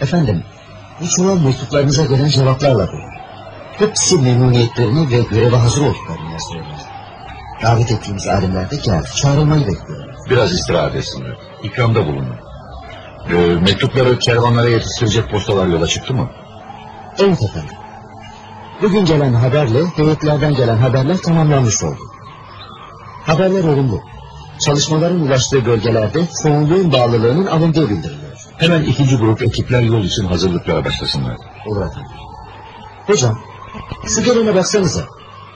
Efendim, bu çuval mektuplarınıza gelen cevaplarla dolu. Hepsi memnuniyetlerini ve göreve hazır olduklarını yazıyorlar. Davet ettiğimiz alimler de geldi. Çağrılmayı bekliyorlar. Biraz istirahat etsinler. İkramda bulunun. Ee, mektupları kervanlara yetiştirecek postalar yola çıktı mı? Evet efendim. Bugün gelen haberle heyetlerden gelen haberler tamamlanmış oldu. Haberler olumlu. Çalışmaların ulaştığı bölgelerde çoğunluğun bağlılığının alındığı bildiriliyor. Hemen ikinci grup ekipler yol için hazırlıklara başlasınlar. Olur efendim. Hocam, şu gelene baksanıza.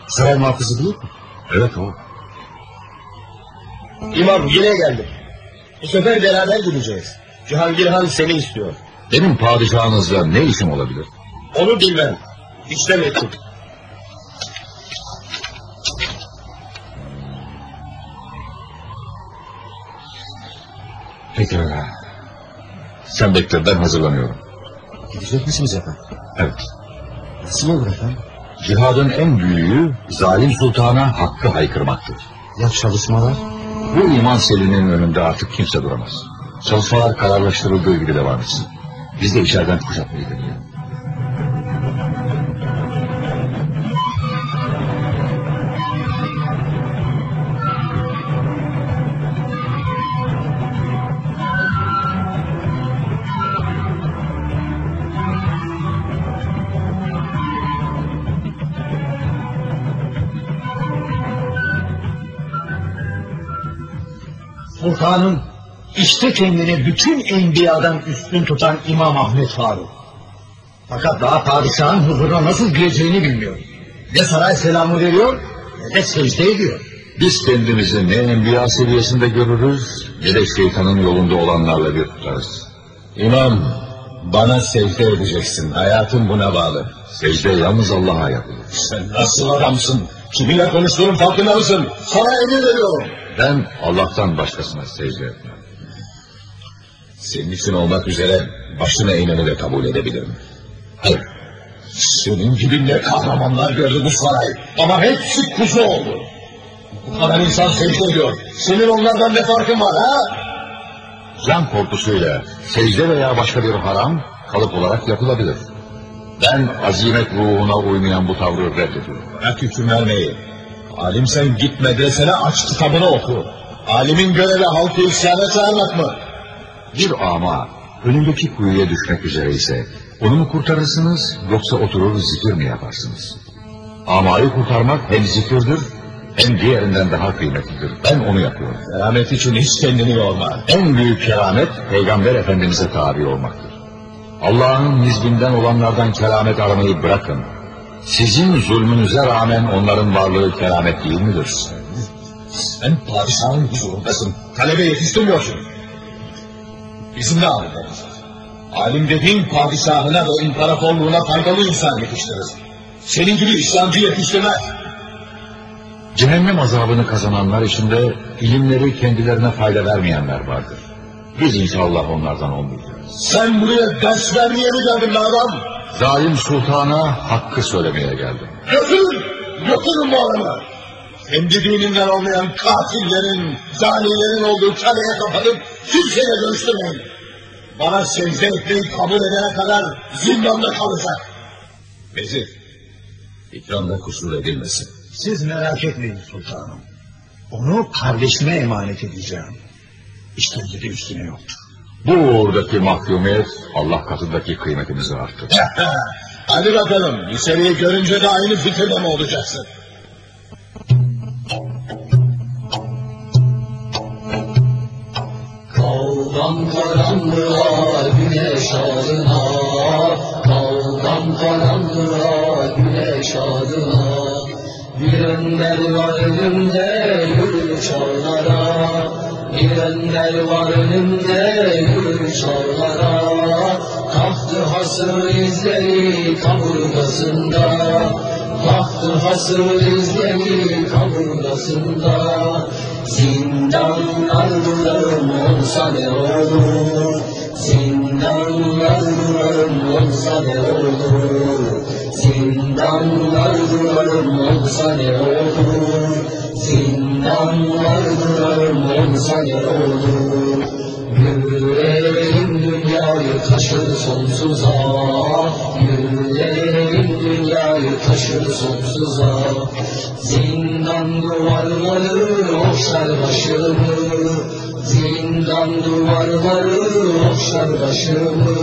Saray muhafızı değil mi? Evet o. İmam yine geldi. Bu sefer beraber gideceğiz. Cihangir Han seni istiyor. Benim padişahınızla ne işim olabilir? Onu bilmem. İşte mektup. Pekala. Ben hazırlanıyorum. Gidecek misiniz efendim? Evet. Nasıl olur efendim? Cihadın en büyüğü zalim sultana hakkı haykırmaktır. Ya çalışmalar? Bu iman selinin önünde artık kimse duramaz. Çalışmalar kararlaştırıldığı gibi devam etsin. Biz de içeriden kuşatmayı deneyelim. Sultanım işte kendini bütün enbiyadan üstün tutan İmam Ahmet Faruk. Fakat daha padişahın huzuruna nasıl gireceğini bilmiyor. Ne saray selamı veriyor ne de secde ediyor. Biz kendimizi ne enbiya seviyesinde görürüz ne de şeytanın yolunda olanlarla bir tutarız. İmam bana secde edeceksin. Hayatım buna bağlı. Secde yalnız Allah'a yapılır. Sen nasıl adamsın? Kiminle konuştuğunun farkında mısın? Sana emir veriyorum. Ben Allah'tan başkasına secde etmem. Senin için olmak üzere başına eğmeni de kabul edebilirim. Hayır. Senin gibi ne kahramanlar gördü bu saray. Ama hepsi kuzu oldu. Bu kadar insan secde ediyor. Senin onlardan ne farkın var ha? Can korkusuyla secde veya başka bir haram kalıp olarak yapılabilir. Ben azimet ruhuna uymayan bu tavrı reddediyorum. Bırak hüküm vermeyi. Alim sen git medresene aç kitabını oku. Alimin görevi halkı isyana çağırmak mı? Bir ama önündeki kuyuya düşmek üzere ise onu mu kurtarırsınız yoksa oturur zikir mi yaparsınız? Amayı kurtarmak hem zikirdir hem diğerinden daha kıymetlidir. Ben onu yapıyorum. Keramet için hiç kendini yorma. En büyük keramet Peygamber Efendimiz'e tabi olmaktır. Allah'ın hizbinden olanlardan keramet aramayı bırakın. Sizin zulmünüze rağmen onların varlığı keramet değil midir? Sen padişahın huzurundasın. Talebe yetiştirmiyorsun. Bizim de alimlerimiz. Alim dediğin padişahına ve imparatorluğuna faydalı insan yetiştirir. Senin gibi İslamcı yetiştirmez. Cehennem azabını kazananlar içinde ilimleri kendilerine fayda vermeyenler vardır. Biz inşallah onlardan olmayacağız. Sen buraya ders vermeye mi geldin adam? Zalim sultana hakkı söylemeye geldim. Götürün! Götürün bu adamı! Kendi dininden olmayan katillerin, zanilerin olduğu kaleye kapanıp kimseyle görüştürmeyin. Bana secde etmeyi kabul edene kadar zindanda kalacak. Vezir, ikramda kusur edilmesin. Siz merak etmeyin sultanım. Onu kardeşime emanet edeceğim. İşkence de üstüne yoktur. Bu uğurdaki mahkumiyet Allah katındaki kıymetimizi arttırır. Hadi bakalım, içeriği görünce de aynı fikirde mi olacaksın? Kaldan karanlığa güneş ağrına Kaldan karanlığa güneş ağrına Bir önder var önümde yürü çağlara Bir önder var önümde yürü çağlara Tahtı hasır izleri kaburgasında Tahtı hasır izleri kaburgasında Zindanlarım olsa ne olur? Zindanlarım olsa ne olur? Zindanlarım olsa ne olur olsa ne olur Görelim dünyayı taşır sonsuza. Yüreğim dünyayı taşır sonsuza. Zindan duvarları okşar başımı Zindan duvarları okşar başımı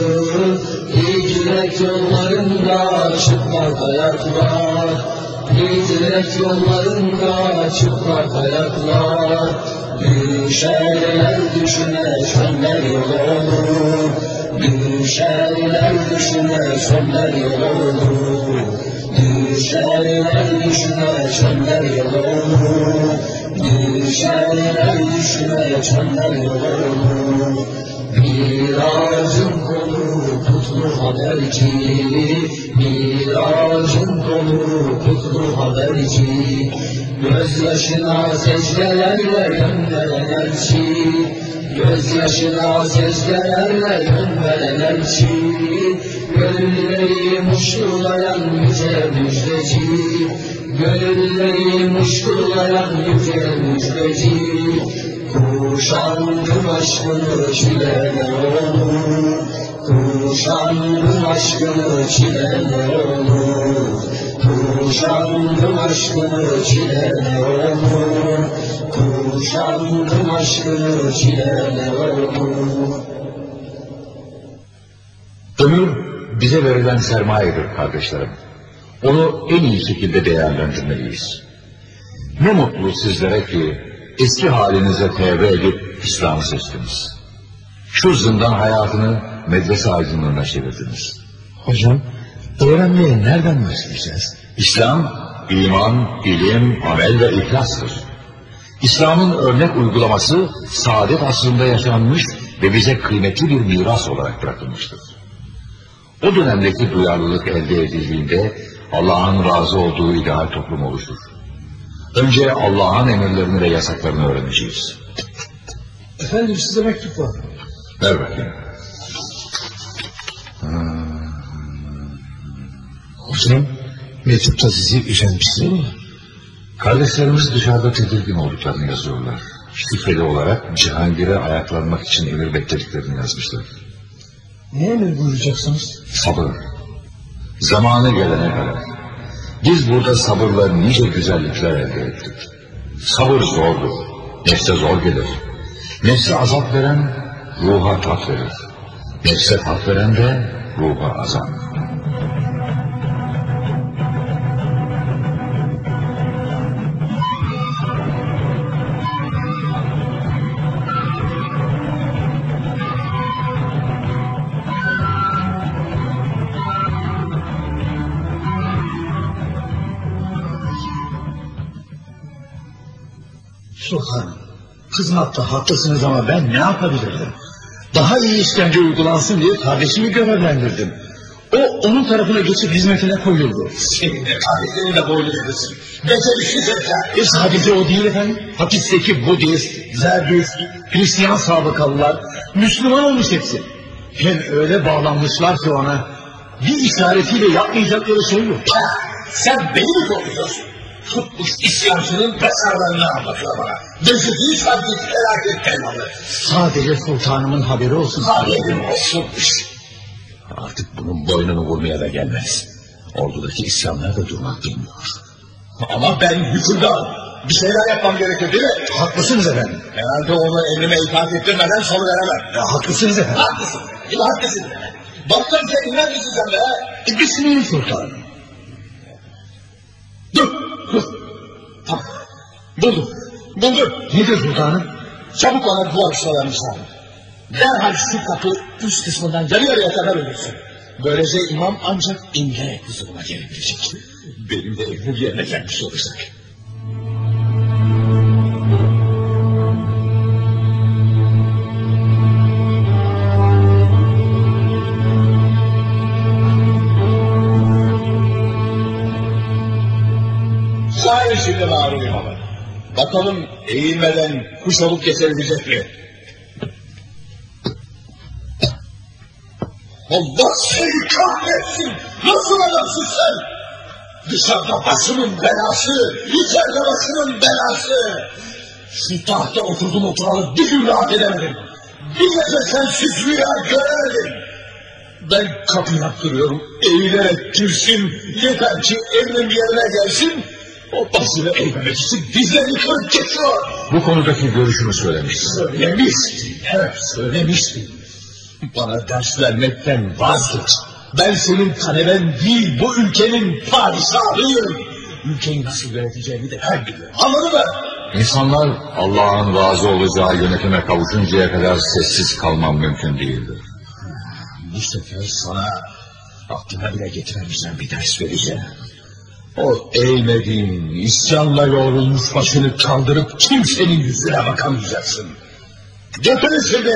Hicret yollarında çıplak ayaklar Hicret yollarında çıplak ayaklar Düşerler düşüne çöller yol olur Düşerler düşüne çöller yol olur Düşerler düşüne çöller yol olur Düşerler düşüne çöller yol olur Miracın konu kutlu haberci Miracın konu kutlu haberci Gözyaşına secdelerle gönderen elçi. Gözyaşına secdelerle gönderen elçi. Gönülleri muştulayan yüce müjdeci. Gönülleri muştulayan yüce müjdeci Kuşandım aşkını çileler olur Kuşandım aşkını çileler olur Kuşandım aşkını çileler olur Kuşandım aşkını çileler olur Ömür bize verilen sermayedir kardeşlerim. Onu en iyi şekilde değerlendirmeliyiz. Ne mutlu sizlere ki eski halinize tevbe edip İslam'ı seçtiniz. Şu zindan hayatını medrese aydınlığına çevirdiniz. Hocam öğrenmeye nereden başlayacağız? İslam, iman, ilim, amel ve ihlastır. İslam'ın örnek uygulaması saadet asrında yaşanmış ve bize kıymetli bir miras olarak bırakılmıştır. O dönemdeki duyarlılık elde edildiğinde Allah'ın razı olduğu ideal toplum oluşur. Önce Allah'ın emirlerini ve yasaklarını öğreneceğiz. Efendim size mektup var. Ver bakayım. Hocam mektupta sizi üzen bir şey mi? Kardeşlerimiz dışarıda tedirgin olduklarını yazıyorlar. Şifreli olarak Cihangir'e ayaklanmak için emir beklediklerini yazmışlar. Ne emir buyuracaksınız? Sabır. Zamanı gelene kadar. Biz burada sabırla nice güzellikler elde ettik. Sabır zordur. Nefse zor gelir. Nefse azap veren ruha tat verir. Nefse tat veren de ruha azap. Sultanım, kızmakta haklısınız ama ben ne yapabilirdim? Daha iyi işkence uygulansın diye kardeşimi görevlendirdim. O onun tarafına geçip hizmetine koyuldu. Senin de kardeşinin de boynu kırılsın. Becerişli zeka. E sadece o değil efendim. Hapisteki Budist, Zerdüşt, Hristiyan sabıkalılar, Müslüman olmuş hepsi. Hem öyle bağlanmışlar ki ona bir işaretiyle yapmayacakları şey yok. Sen beni mi korkutuyorsun? Tutmuş isyancının tasarlarını anlatıyor bana. Gözü sanki felaket telmalı. Sadece sultanımın haberi olsun. Haberim olsun. Artık bunun boynunu vurmaya da gelmez. Ordudaki isyanlar da durmak bilmiyor. Ama ben hükümdarım. Bir şeyler yapmam gerekir değil mi? Haklısınız efendim. Herhalde onu emrime itaat ettirmeden salı veremem. E, haklısınız efendim. Haklısın. İyi haklısın. Baktım sen misin sen be? E, Bismillah sultanım. Dur. Tamam. Buldum. Buldum. Nedir sultanım? Çabuk ona duvar ustalarını çağır. Derhal şu kapı üst kısmından yarı yarıya kadar ölürsün. Böylece imam ancak inleyerek huzuruma gelebilecek. Benim de evim yerine gelmiş olacak. Şimdi Harun İmam'a. Bakalım eğilmeden kuş olup geçebilecek mi? Allah seni kahretsin! Nasıl adamsın sen? Dışarıda başımın belası, içeride başımın belası. Şu tahta oturdum oturalı bir gün rahat edemedim. Bir gece sensiz rüya göremedim. Ben kapı yaptırıyorum. Eğilerek girsin. Yeter ki emrim yerine gelsin. O basını için dizlerini kırıp geçiyor. Bu konudaki görüşümü söylemiştim. Söylemiştin. Evet söylemiştin. Bana ders vermekten vazgeç. Ben senin taleben değil bu ülkenin padişahıyım. Ülkeyi nasıl yöneteceğini de ben biliyorum. Anladın mı? İnsanlar Allah'ın razı olacağı yönetime kavuşuncaya kadar sessiz kalmam mümkün değildir. Bu sefer sana aklına bile getiremeyeceğim bir ders vereceğim. O eğmediğin, isyanla yoğrulmuş başını kaldırıp kimsenin yüzüne bakamayacaksın. Götürün şimdi.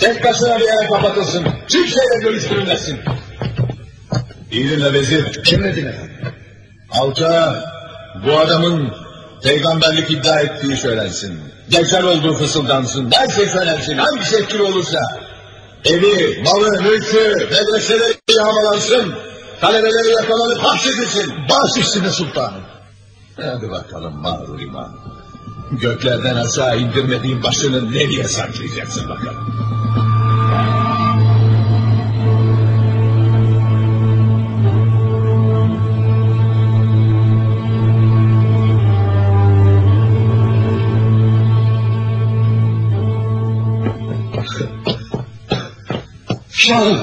Tek başına bir yere kapatılsın. Kimseyle görüştürülmesin. İyi dinle vezir. Emredin efendim. Halka bu adamın peygamberlik iddia ettiği söylensin. Deccal olduğu fısıldansın. Her şey söylensin. Hangi şekil olursa. Evi, malı, mülkü, medreseleri yağmalansın. Talebeleri yakalanıp hapsedilsin. Baş üstüne sultanım. Hadi bakalım mağrur imam. Göklerden aşağı indirmediğin başını nereye saklayacaksın bakalım. Şahım,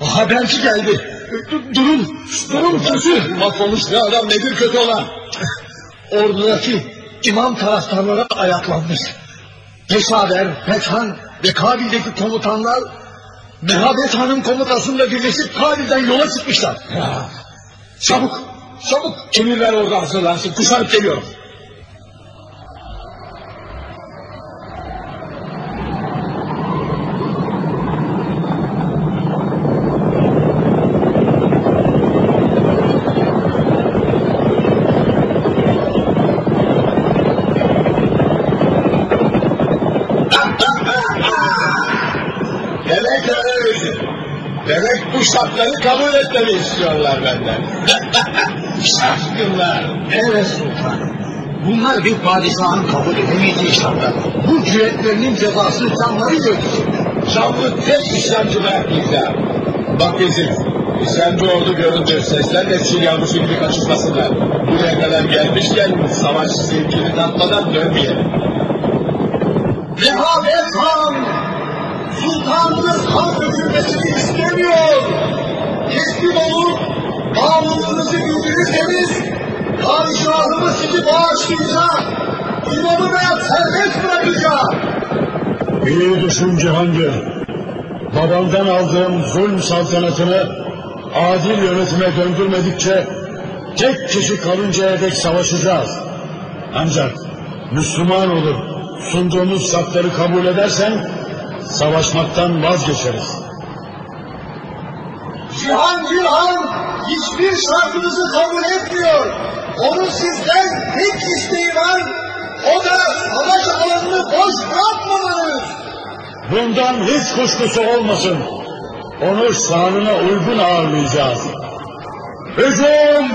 haberci geldi. Du- Durun, durun vezir. Mahvolmuş ne adam nedir kötü olan? Ordudaki imam taraftarları ayaklanmış. Peşaver, Pethan ve Kabil'deki komutanlar Mehabet Han'ın komutasıyla birleşip Kabil'den yola çıkmışlar. Çabuk, çabuk. Emirler orada hazırlansın. Kuşanıp geliyorum. Şartları kabul etmemi istiyorlar benden. Şaşkınlar. Evet sultanım. Bunlar bir padişahın kabul edemeyeceği şartlar. Bu cüretlerinin cezası canları götürecekler. Şanlı tek İslamcı bırakmayacağım. Bak bizim, İslamcı ordu göründü. Sesler de çil yavrusu gibi kaçışmasınlar. Buraya kadar gelmişken savaş zevkini tatmadan dönmeyelim. Rehavet Han! Sultanımız kan dökülmesini istemiyor. Teslim olup bağlılığınızı bildirirseniz padişahımız sizi bağışlayacak. İmamı da serbest bırakacak. İyi düşün Cihangir. Babamdan aldığım zulm saltanatını adil yönetime döndürmedikçe tek kişi kalıncaya dek savaşacağız. Ancak Müslüman olup sunduğumuz şartları kabul edersen savaşmaktan vazgeçeriz. Cihangir Han hiçbir şartınızı kabul etmiyor. Onun sizden tek isteği var. O da savaş alanını boş bırakmamanız. Bundan hiç kuşkusu olmasın. Onu şanına uygun ağırlayacağız. Hücum!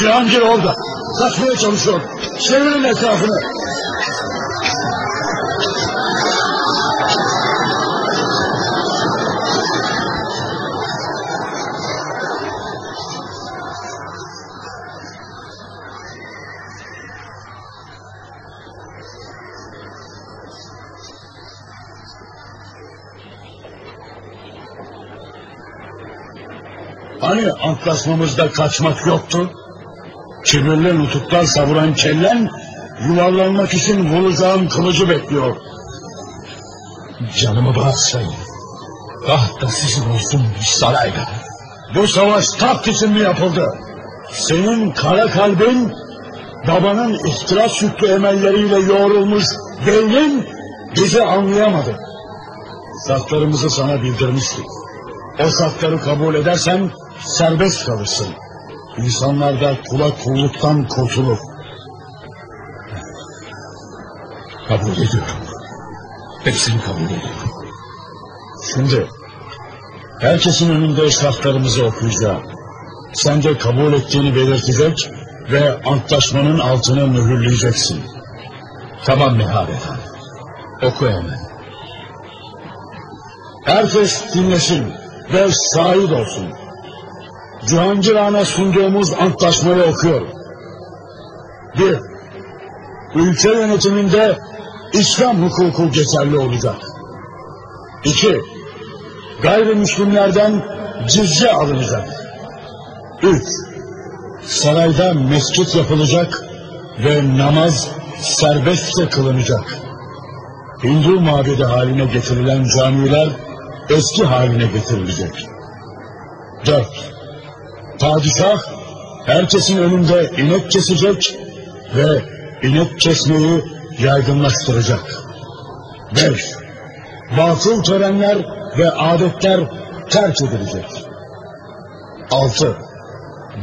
Cihangir orada. Kaçmaya çalışıyor. Çevirin etrafını. Hani antlaşmamızda kaçmak yoktu? Kibirli nutuklar savuran kellen yuvarlanmak için vuracağım kılıcı bekliyor. Canımı bağışlayın. Taht da sizin olsun sarayda. Bu savaş taht için mi yapıldı? Senin kara kalbin babanın ihtiras yüklü emelleriyle yoğrulmuş beynin bizi anlayamadı. Saklarımızı sana bildirmiştik. O sakları kabul edersen serbest kalırsın. İnsanlar da kula kulluktan kurtulur. Kabul ediyorum. Hepsini kabul ediyorum. Şimdi herkesin önünde şartlarımızı okuyacağım. Sen de kabul ettiğini belirtecek ve antlaşmanın altını mühürleyeceksin. Tamam Han. Oku hemen. Herkes dinlesin ve şahit olsun. Cihangir Han'a sunduğumuz antlaşmayı okuyorum. Bir, ülke yönetiminde İslam hukuku geçerli olacak. İki, gayrimüslimlerden cizye alınacak. Üç, sarayda mescit yapılacak ve namaz serbestçe kılınacak. Hindu mabedi haline getirilen camiler eski haline getirilecek. Dört, padişah herkesin önünde inek kesecek ve inek kesmeyi yaygınlaştıracak. Beş, batıl törenler ve adetler terk edilecek. Altı,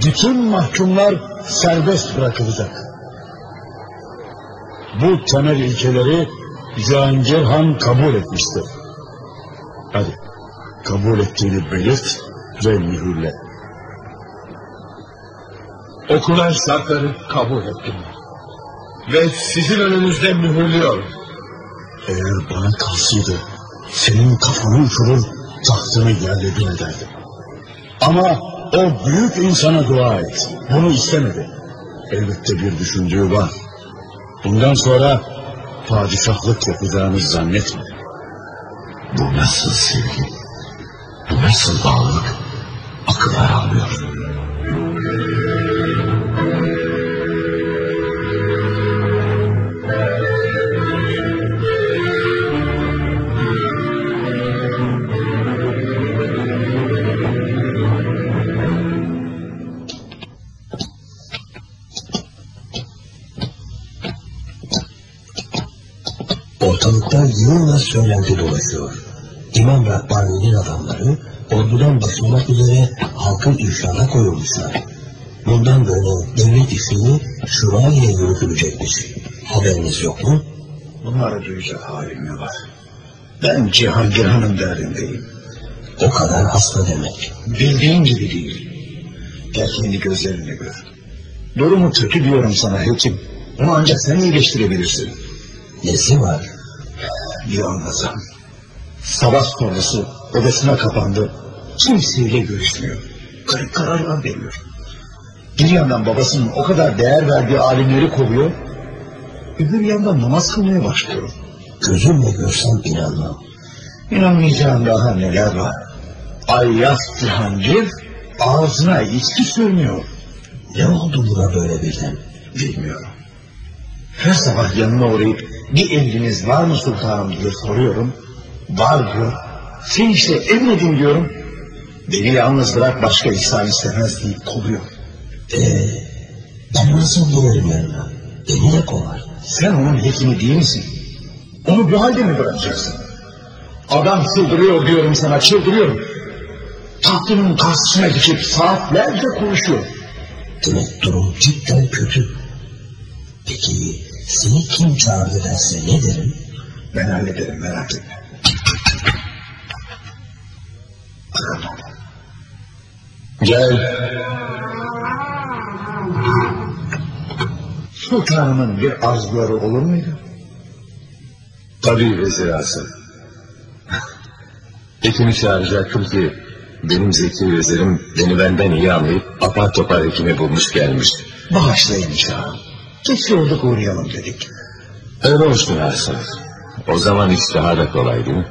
bütün mahkumlar serbest bırakılacak. Bu temel ilkeleri Cihangir Han kabul etmiştir. Hadi kabul ettiğini belirt ve mühürle. Okunan şartları kabul ettim. Ve sizin önünüzde mühürlüyorum. Eğer bana kalsaydı senin kafanı uçurur tahtını yerle bir ederdim. Ama o büyük insana dua et. Bunu istemedi. Elbette bir düşündüğü var. Bundan sonra padişahlık yapacağını zannetme. Bu nasıl sevgi? Bu nasıl bağlılık? Akıl almıyor. Ortalıkta yığınla söylenti dolaşıyor. İmam Rabbani'nin adamları ordudan basılmak üzere halkın irşada koyulmuşlar. Bundan böyle devlet işini şuraya yürütülecekmiş. Haberiniz yok mu? Bunları duyacak halim mi var? Ben Cihangir Han'ın derdindeyim. O kadar hasta demek. Bildiğin gibi değil. Gel kendi gözlerinle gör. Durumu kötü diyorum sana hekim. Onu ancak sen iyileştirebilirsin. Nesi var? Bir anlasam. Sabah sonrası odasına kapandı. Kimseyle görüşmüyor. Garip kararlar veriyor. Bir yandan babasının o kadar değer verdiği alimleri kovuyor. Öbür yandan namaz kılmaya başlıyor. Gözümle görsem inanmam. İnanmayacağım daha neler var. Ayyaz Cihangir ağzına içki sürmüyor. Ne oldu buna böyle birden? Bilmiyorum. Her sabah yanına uğrayıp bir emriniz var mı sultanım diye soruyorum. Var diyor. Sen işte emredin diyorum. Beni yalnız bırak başka ihsan istemez deyip kovuyor. Ee, ben nasıl girerim yanına? Beni de kovar. Sen onun hekimi değil misin? Onu bu halde mi bırakacaksın? Adam çıldırıyor diyorum sana çıldırıyorum. Tahtının karşısına geçip saatlerce konuşuyor. Demek durum cidden kötü. Peki seni kim çağırdı derse ne derim? Ben hallederim merak etme. Gel. Sultanımın bir arzuları olur muydu? Tabii Vezir Asım. Hekimi çağıracaktım ki benim zeki vezirim beni benden iyi anlayıp apar topar hekimi bulmuş gelmiş. Bağışlayın şahım. Geçiyorduk uğrayalım dedik. Öyle olsun Asım. O zaman iş daha da kolay değil mi?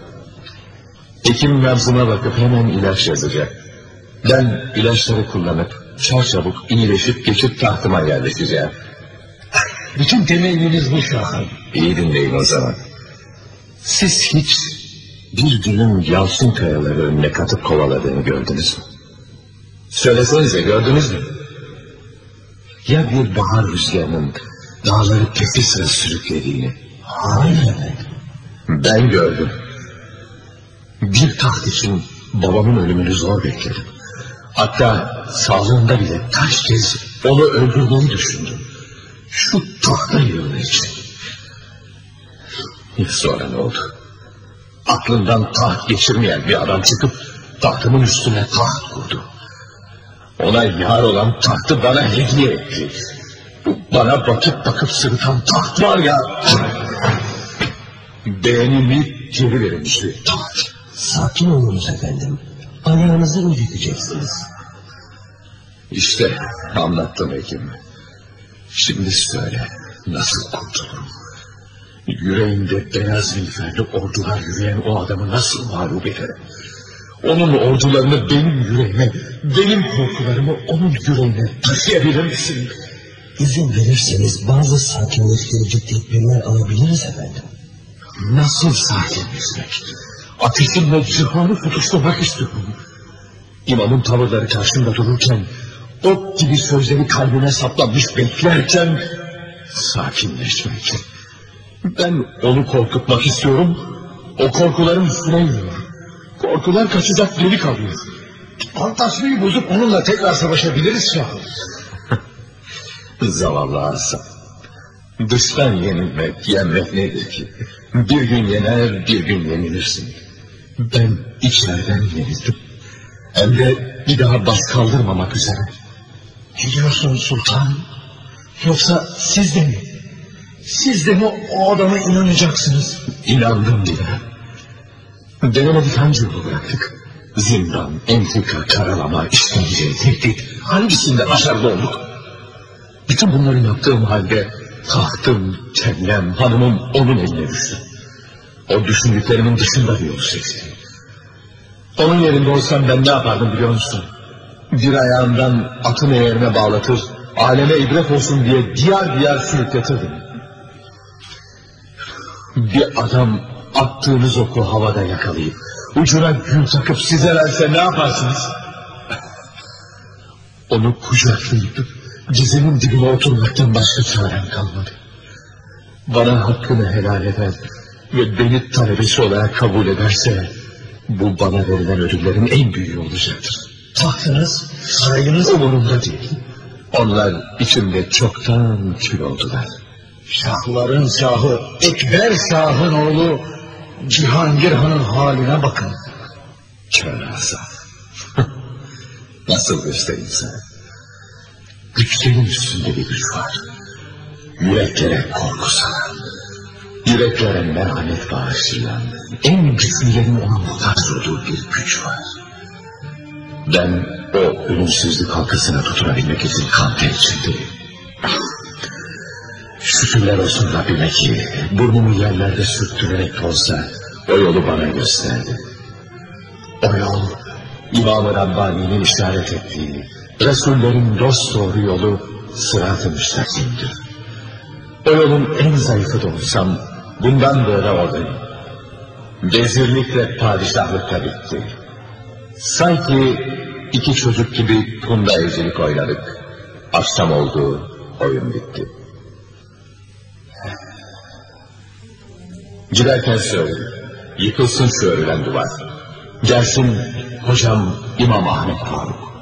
Hekim nabzıma bakıp hemen ilaç yazacak. Ben ilaçları kullanıp çarçabuk iyileşip geçip tahtıma yerleşeceğim. Bütün temenniniz bu şahım. İyi dinleyin o zaman. Siz hiç bir gülün yalçın kayaları önüne katıp kovaladığını gördünüz mü? Söylesenize gördünüz mü? Ya bir bahar rüzgarının dağları peki sıra sürüklediğini? Hayır. Ben gördüm. Bir taht için babamın ölümünü zor bekledim. Hatta sağlığında bile kaç kez onu öldürmeyi düşündüm. Şu tahta yığını için. Sonra ne oldu? Aklından taht geçirmeyen bir adam çıkıp tahtımın üstüne taht kurdu. Ona yar olan tahtı bana hediye etti. Bana bakıp bakıp sırıtan taht var ya. Beğenimi geri verilmişti taht. Sakin olunuz efendim. Ayağınızı inciteceksiniz. İşte anlattım hekim. Şimdi söyle nasıl kurtulurum? Yüreğinde beyaz miğferli ordular yürüyen o adamı nasıl mağlup ederim? Onun ordularını benim yüreğime, benim korkularımı onun yüreğine taşıyabilir misin? İzin verirseniz bazı sakinleştirici tedbirler alabiliriz efendim. Nasıl sakinleşmek? Ateşimle cihanı tutuşturmak istiyorum. İmamın tavırları karşımda dururken, ok gibi sözleri kalbine saplanmış beklerken, sakinleşmek. Ben onu korkutmak istiyorum, o korkuların üstüne yürüyor. Korkular kaçacak delik alıyor. Antlaşmayı bozup onunla tekrar savaşabiliriz şahım. Zavallı Hasan. Dıştan yenilmek, yenmek nedir ki? Bir gün yener, bir gün yenilirsin. Ben içeriden yenildim. Hem de bir daha baş kaldırmamak üzere. Ne diyorsun sultan? Yoksa siz de mi? Siz de mi o adama inanacaksınız? İnandım bile. Denemedik hangi yolu bıraktık? Zindan, entrika, karalama, işkence, tehdit. Hangisinde başarılı olduk? Bütün bunları yaptığım halde tahtım, kellem, hanımım onun eline düştü. O düşündüklerimin dışında bir yolu seçti. Onun yerinde olsam ben ne yapardım biliyor musun? Bir ayağından atın eğerine bağlatır, aleme ibret olsun diye diyar diyar sürükletirdim. Bir adam attığınız oku havada yakalayıp ucuna gül takıp size verse ne yaparsınız? Onu kucaklayıp dizinin dibine oturmaktan başka çarem kalmadı. Bana hakkını helal eder ve beni talebesi olarak kabul ederse bu bana verilen ödüllerin en büyüğü olacaktır. Tahtınız, sarayınız Umurumda değil. Onlar içimde çoktan kül oldular. Şahların şahı, Ekber Şah'ın oğlu Cihangir Han'ın haline bakın. Hasan. Nasıl göstereyim sana? Güçlerin üstünde bir güç var. Yüreklere korku salan, yüreklere merhamet bağışlayan, en güçlülerin ona muhtaç olduğu bir güç var. Ben o ölümsüzlük halkasına tutunabilmek için kan içindeyim. Şükürler olsun Rabbime ki burnumu yerlerde sürttürerek olsa o yolu bana gösterdi. O yol İmam-ı Rabbani'nin işaret ettiği Resullerin dost doğru yolu sırat-ı müstakimdir. O yolun en zayıfı da olsam bundan böyle oradayım. Vezirlikle padişahlık da bitti. Sanki iki çocuk gibi kumda evcilik oynadık. Akşam oldu, oyun bitti. Giderken söyle, yıkılsın şu örülen duvar. Gelsin hocam İmam Ahmet Faruk.